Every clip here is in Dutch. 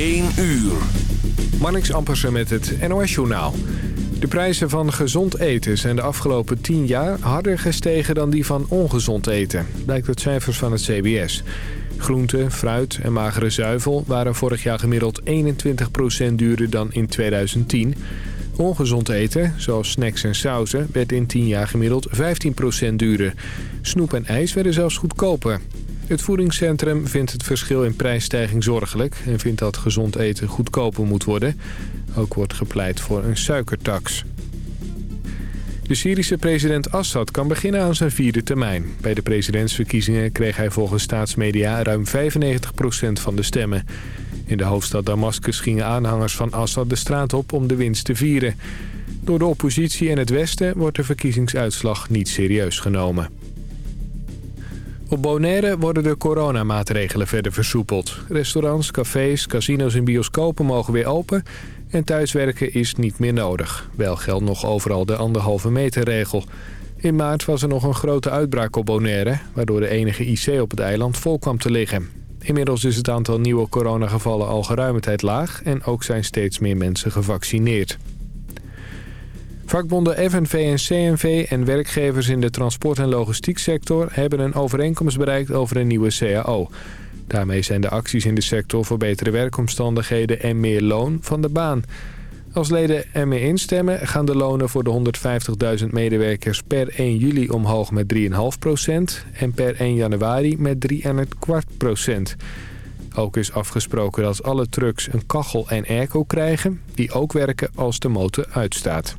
1 uur. Marnix Ampersen met het NOS-journaal. De prijzen van gezond eten zijn de afgelopen 10 jaar harder gestegen dan die van ongezond eten. Blijkt uit cijfers van het CBS. Groente, fruit en magere zuivel waren vorig jaar gemiddeld 21% duurder dan in 2010. Ongezond eten, zoals snacks en sauzen, werd in 10 jaar gemiddeld 15% duurder. Snoep en ijs werden zelfs goedkoper. Het voedingscentrum vindt het verschil in prijsstijging zorgelijk... en vindt dat gezond eten goedkoper moet worden. Ook wordt gepleit voor een suikertax. De Syrische president Assad kan beginnen aan zijn vierde termijn. Bij de presidentsverkiezingen kreeg hij volgens staatsmedia ruim 95% van de stemmen. In de hoofdstad Damascus gingen aanhangers van Assad de straat op om de winst te vieren. Door de oppositie en het Westen wordt de verkiezingsuitslag niet serieus genomen. Op Bonaire worden de coronamaatregelen verder versoepeld. Restaurants, cafés, casino's en bioscopen mogen weer open... en thuiswerken is niet meer nodig. Wel geldt nog overal de anderhalve meter regel. In maart was er nog een grote uitbraak op Bonaire... waardoor de enige IC op het eiland vol kwam te liggen. Inmiddels is het aantal nieuwe coronagevallen al geruime tijd laag... en ook zijn steeds meer mensen gevaccineerd. Vakbonden FNV en CNV en werkgevers in de transport- en logistieksector... hebben een overeenkomst bereikt over een nieuwe CAO. Daarmee zijn de acties in de sector voor betere werkomstandigheden en meer loon van de baan. Als leden ermee instemmen gaan de lonen voor de 150.000 medewerkers per 1 juli omhoog met 3,5% en per 1 januari met 3,25% Ook is afgesproken dat alle trucks een kachel en airco krijgen... die ook werken als de motor uitstaat.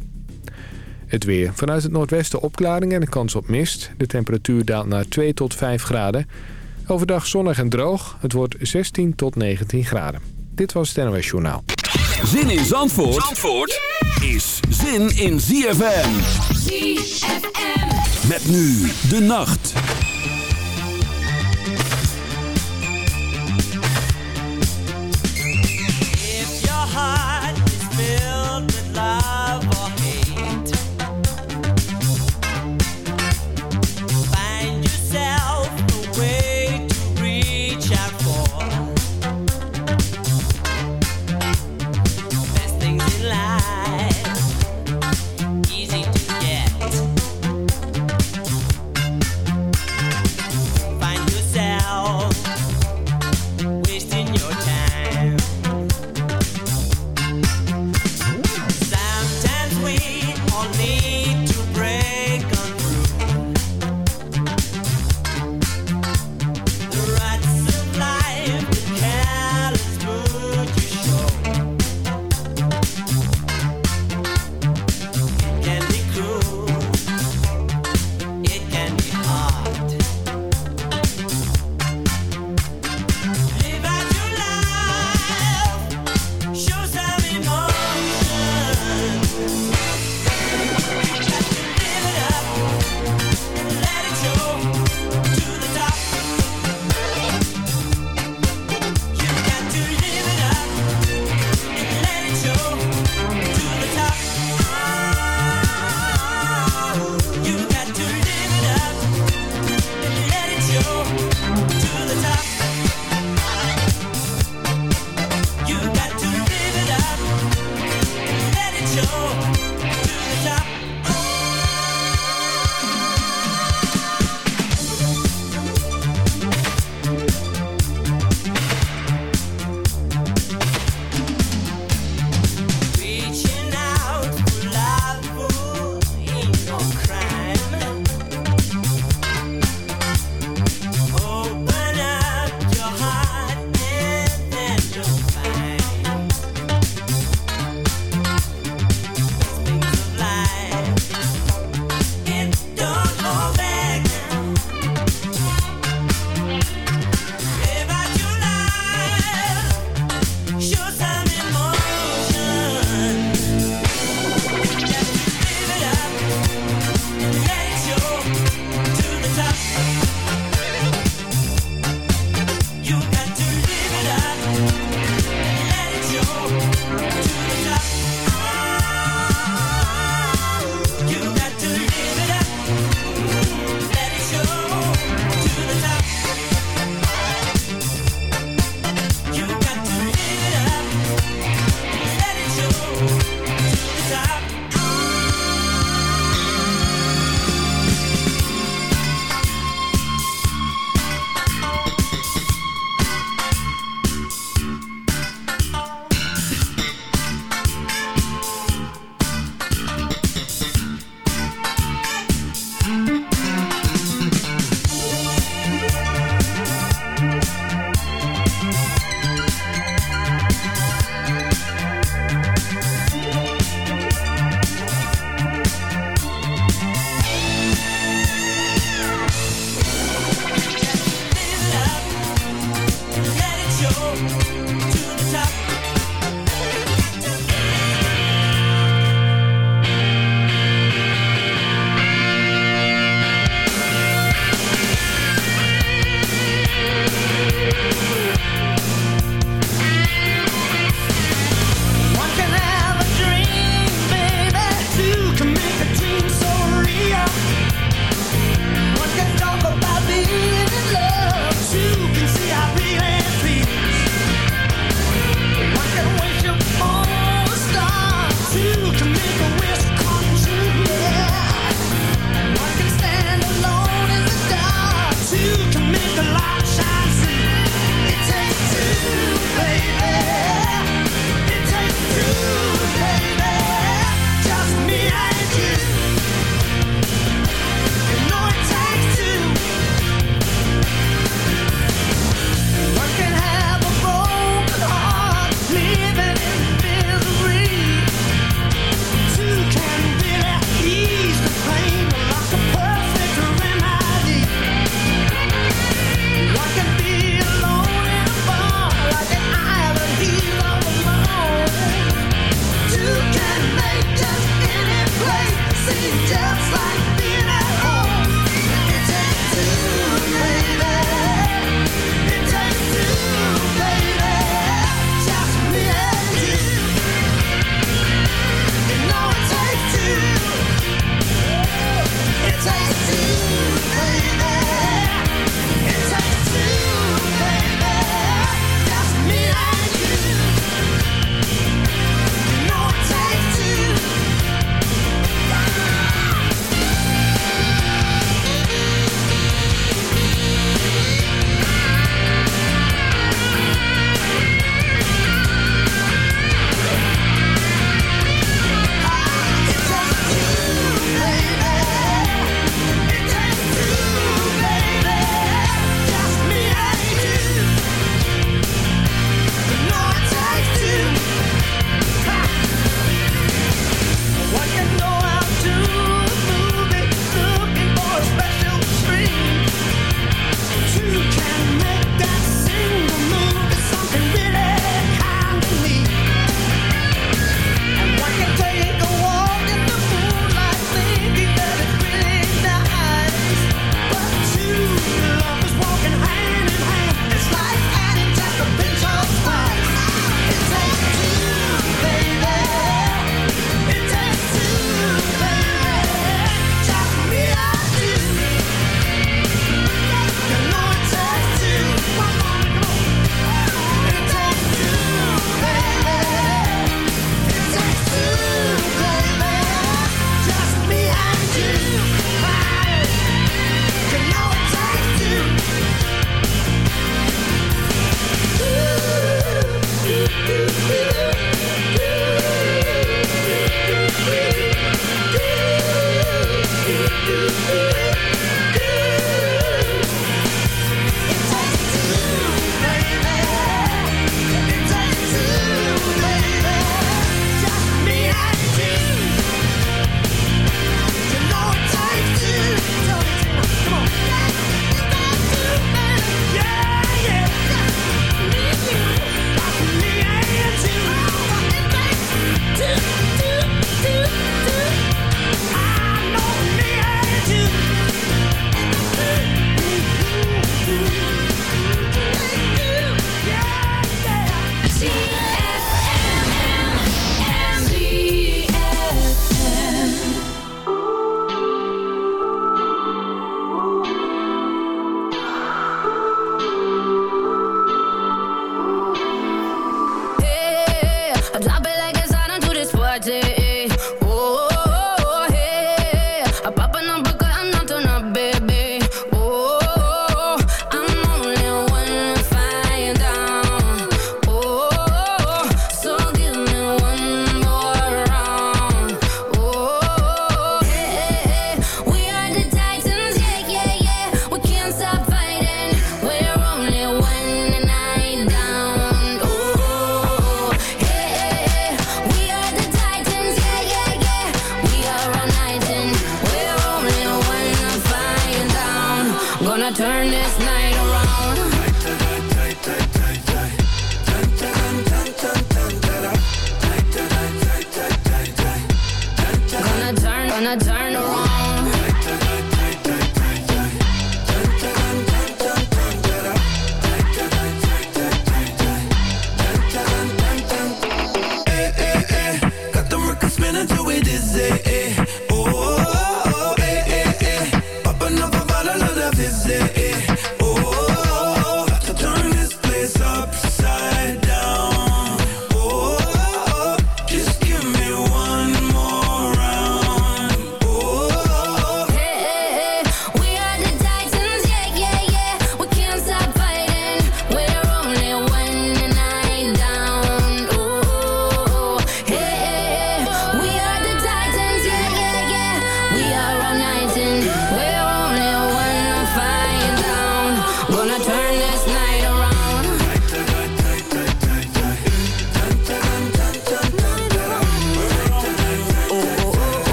Het weer. Vanuit het noordwesten opklaringen en een kans op mist. De temperatuur daalt naar 2 tot 5 graden. Overdag zonnig en droog. Het wordt 16 tot 19 graden. Dit was het NOS Journaal. Zin in Zandvoort, Zandvoort is zin in ZFM. ZFM. Met nu de nacht.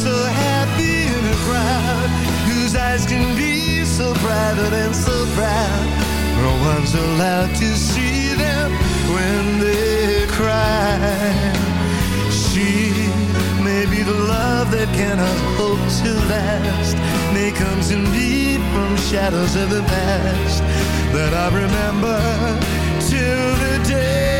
So happy in a crowd, whose eyes can be so private and so proud. No one's allowed to see them when they cry. She may be the love that cannot hope to last, may comes indeed from shadows of the past that I remember till the day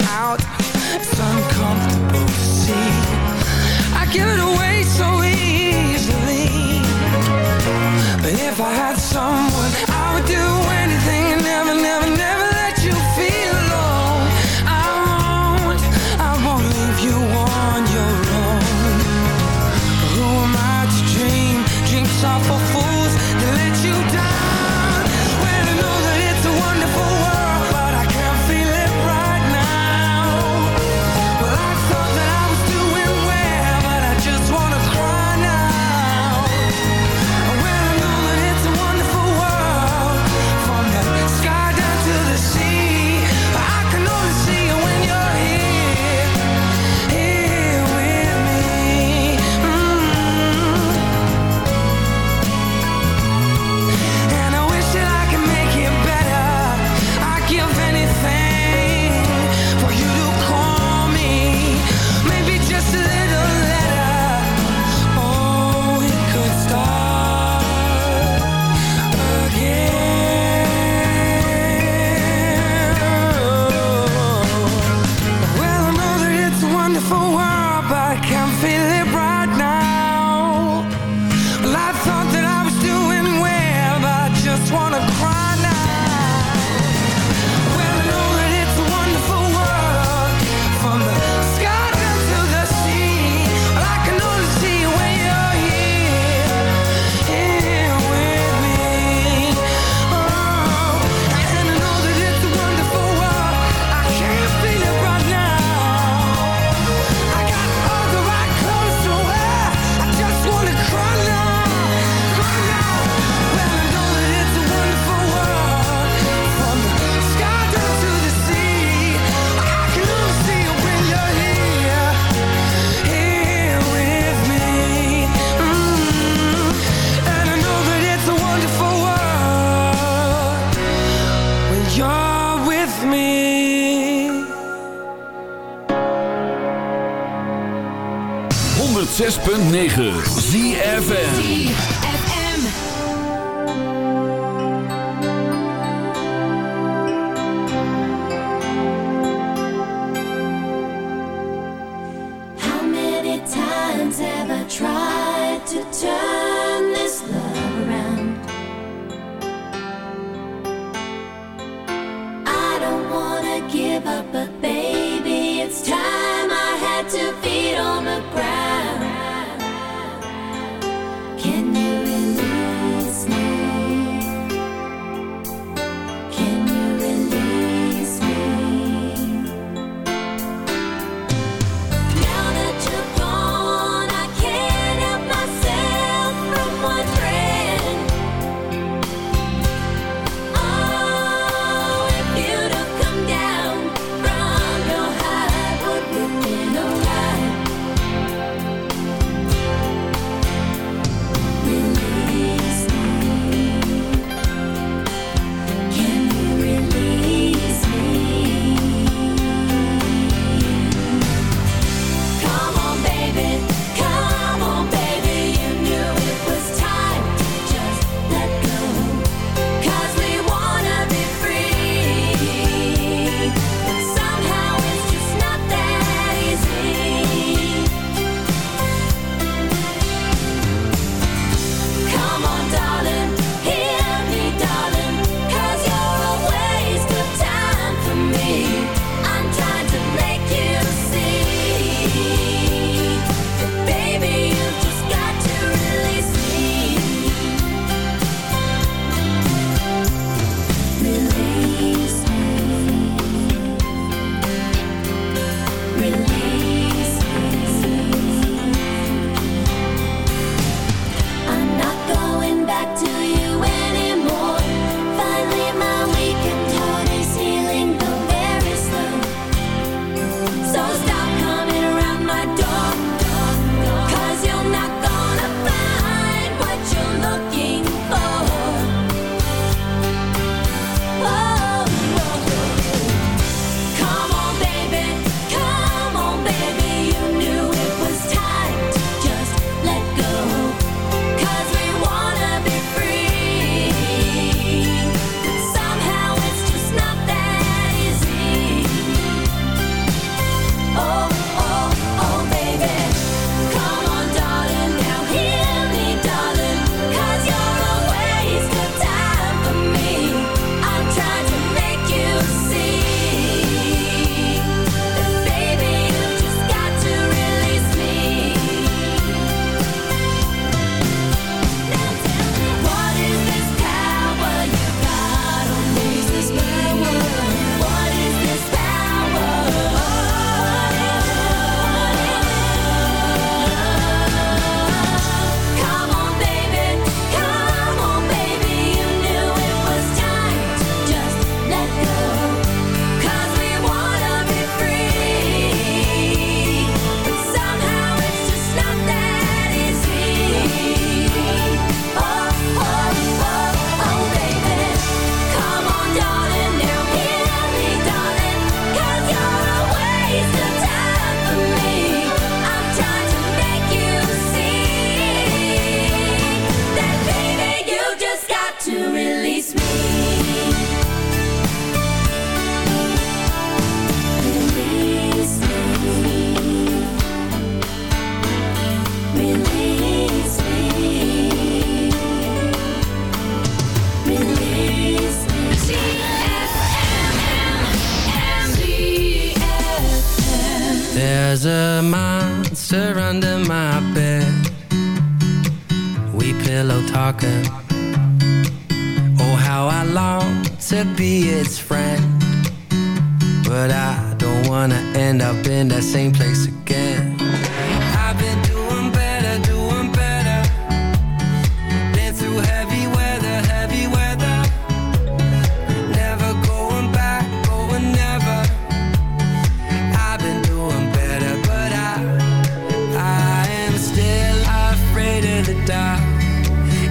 stop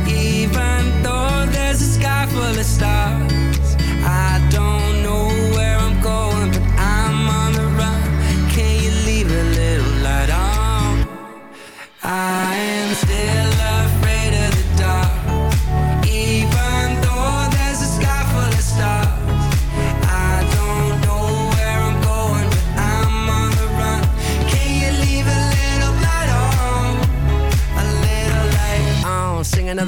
Even though there's a sky full of stars. I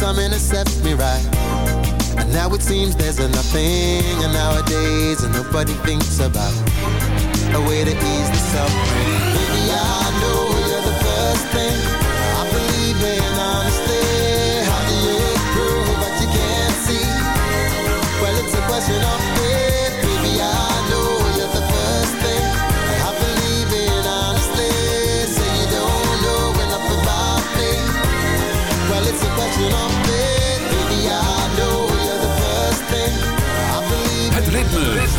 some intercept me right? And now it seems there's a nothing And nowadays and nobody thinks about A way to ease the suffering. Maybe I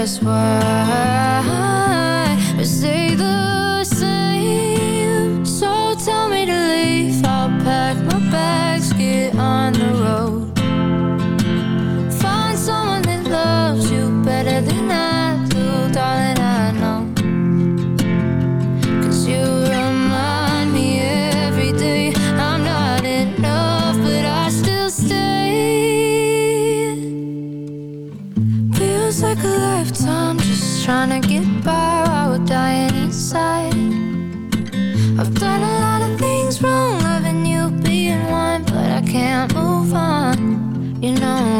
this world.